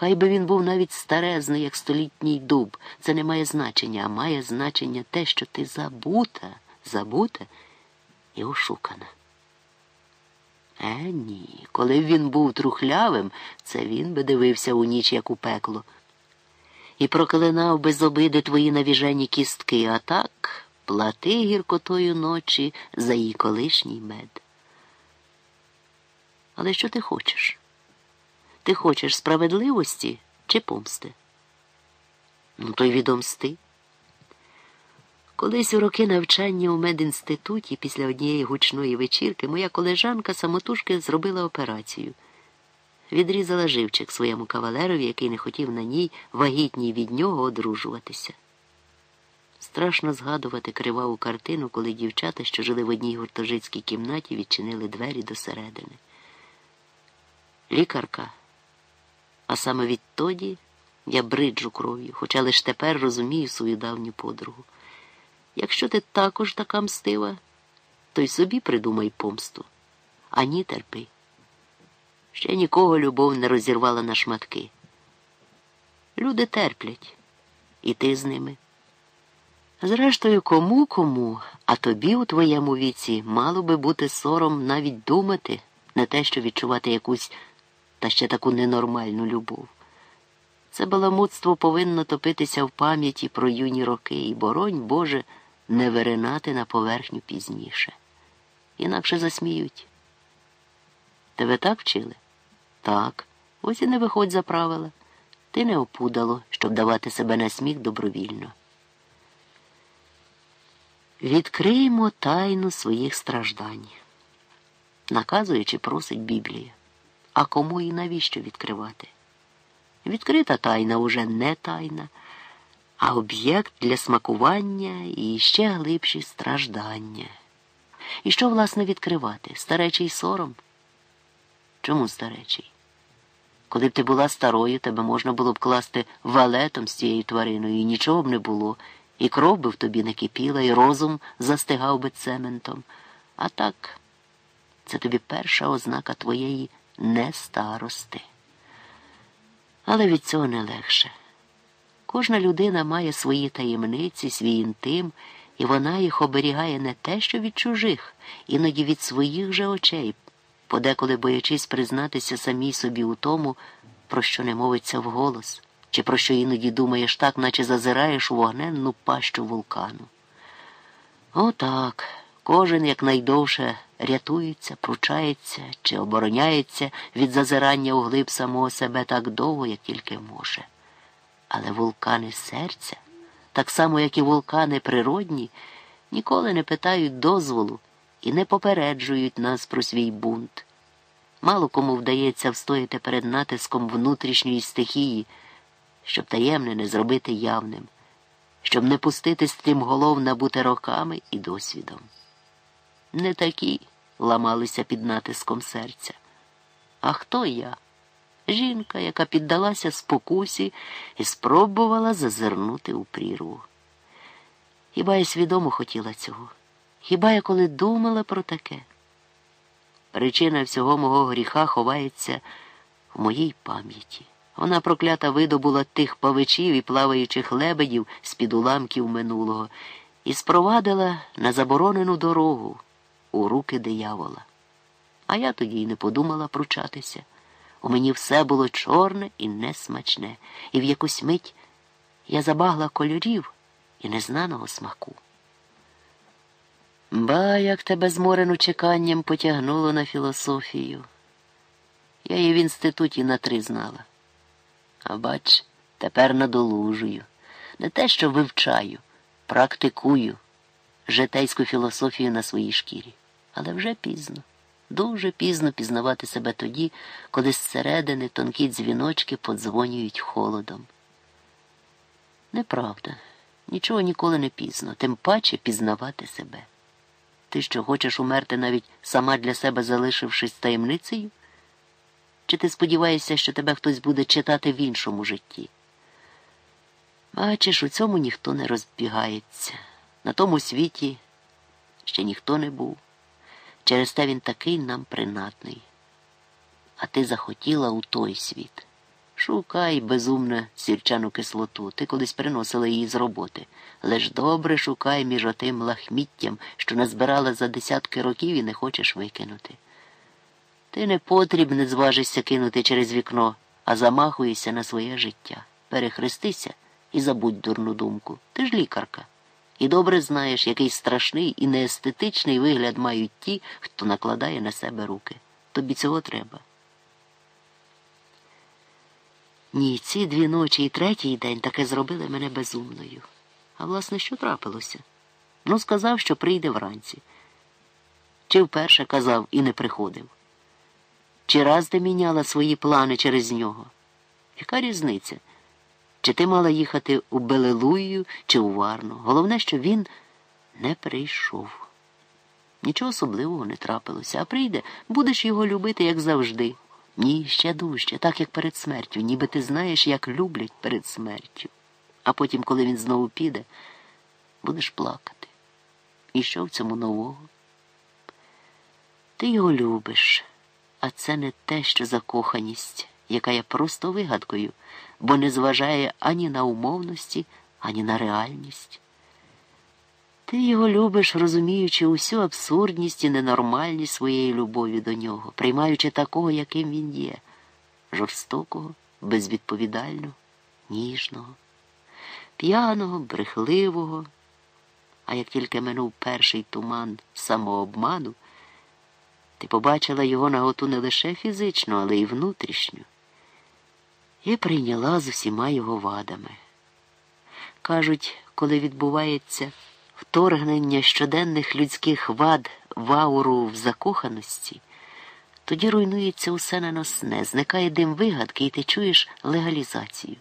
Хай би він був навіть старезний, як столітній дуб. Це не має значення, а має значення те, що ти забута, забута і ошукана. Е, ні. Коли б він був трухлявим, це він би дивився у ніч, як у пекло. І проклинав без обиди твої навіжені кістки, а так плати гіркотою ночі за її колишній мед. Але що ти хочеш? Ти хочеш справедливості чи помсти? Ну, то й відомсти. Колись у роки навчання у медінституті після однієї гучної вечірки моя колежанка самотужки зробила операцію. Відрізала живчик своєму кавалерові, який не хотів на ній вагітній від нього одружуватися. Страшно згадувати криваву картину, коли дівчата, що жили в одній гуртожитській кімнаті, відчинили двері досередини. Лікарка. А саме відтоді я бриджу кров'ю, хоча лише тепер розумію свою давню подругу. Якщо ти також така мстива, то й собі придумай помсту, ані терпи. Ще нікого любов не розірвала на шматки. Люди терплять, і ти з ними. Зрештою, кому кому, а тобі у твоєму віці мало би бути сором навіть думати, не те, що відчувати якусь та ще таку ненормальну любов. Це баламутство повинно топитися в пам'яті про юні роки і, боронь Боже, не виринати на поверхню пізніше. Інакше засміють. Тебе так вчили? Так. Ось і не виходь за правила. Ти не опудало, щоб давати себе на сміх добровільно. Відкриємо тайну своїх страждань, наказуючи просить Біблія. А кому і навіщо відкривати? Відкрита тайна уже не тайна, а об'єкт для смакування і ще глибші страждання. І що, власне, відкривати? Старечий сором? Чому старечий? Коли б ти була старою, тебе можна було б класти валетом з цією твариною, і нічого б не було, і кров би в тобі не кипіла, і розум застигав би цементом. А так, це тобі перша ознака твоєї не старости. Але від цього не легше. Кожна людина має свої таємниці, свій інтим, і вона їх оберігає не те, що від чужих, іноді від своїх же очей, подеколи боячись признатися самій собі у тому, про що не мовиться вголос, чи про що іноді думаєш так, наче зазираєш у вогненну пащу вулкану. Отак. Кожен якнайдовше рятується, пручається чи обороняється від зазирання у глиб самого себе так довго, як тільки може. Але вулкани серця, так само, як і вулкани природні, ніколи не питають дозволу і не попереджують нас про свій бунт. Мало кому вдається встояти перед натиском внутрішньої стихії, щоб таємне не зробити явним, щоб не пустити стрімголов набути роками і досвідом не такі ламалися під натиском серця. А хто я? Жінка, яка піддалася спокусі і спробувала зазирнути у прірву. Хіба я свідомо хотіла цього? Хіба я коли думала про таке? Причина всього мого гріха ховається в моїй пам'яті. Вона проклята видобула тих павичів і плаваючих лебедів з-під уламків минулого і спровадила на заборонену дорогу у руки диявола. А я тоді й не подумала пручатися. У мені все було чорне і несмачне, і в якусь мить я забагла кольорів і незнаного смаку. Ба, як тебе зморену чеканням потягнуло на філософію. Я її в інституті на три знала. А бач, тепер надолужую. Не те, що вивчаю, практикую житейську філософію на своїй шкірі. Але вже пізно, дуже пізно пізнавати себе тоді, коли зсередини тонкі дзвіночки подзвонюють холодом. Неправда, нічого ніколи не пізно, тим паче пізнавати себе. Ти що хочеш умерти навіть сама для себе залишившись таємницею? Чи ти сподіваєшся, що тебе хтось буде читати в іншому житті? Бачиш, у цьому ніхто не розбігається. На тому світі ще ніхто не був. Через те він такий нам принадний. А ти захотіла у той світ. Шукай, безумна сірчану кислоту, ти колись приносила її з роботи. Лиш добре шукай між отим лахміттям, що назбирала за десятки років і не хочеш викинути. Ти не потрібне зважишся кинути через вікно, а замахуєшся на своє життя. Перехрестися і забудь дурну думку. Ти ж лікарка. І добре знаєш, який страшний і неестетичний вигляд мають ті, хто накладає на себе руки. Тобі цього треба. Ні, ці дві ночі і третій день таке зробили мене безумною. А власне, що трапилося? Ну, сказав, що прийде вранці. Чи вперше казав і не приходив? Чи раз ти міняла свої плани через нього? Яка різниця? Чи ти мала їхати у Белелую чи у Варну? Головне, що він не прийшов. Нічого особливого не трапилося, а прийде, будеш його любити, як завжди. Ні, ще дужче, так як перед смертю, ніби ти знаєш, як люблять перед смертю. А потім, коли він знову піде, будеш плакати. І що в цьому нового? Ти його любиш, а це не те, що закоханість, яка є просто вигадкою, бо не зважає ані на умовності, ані на реальність. Ти його любиш, розуміючи усю абсурдність і ненормальність своєї любові до нього, приймаючи такого, яким він є, жорстокого, безвідповідального, ніжного, п'яного, брехливого. А як тільки минув перший туман самообману, ти побачила його наготу не лише фізично, але й внутрішню, і прийняла з усіма його вадами. Кажуть, коли відбувається вторгнення щоденних людських вад в ауру в закоханості, тоді руйнується усе наносне, зникає дим вигадки, і ти чуєш легалізацію.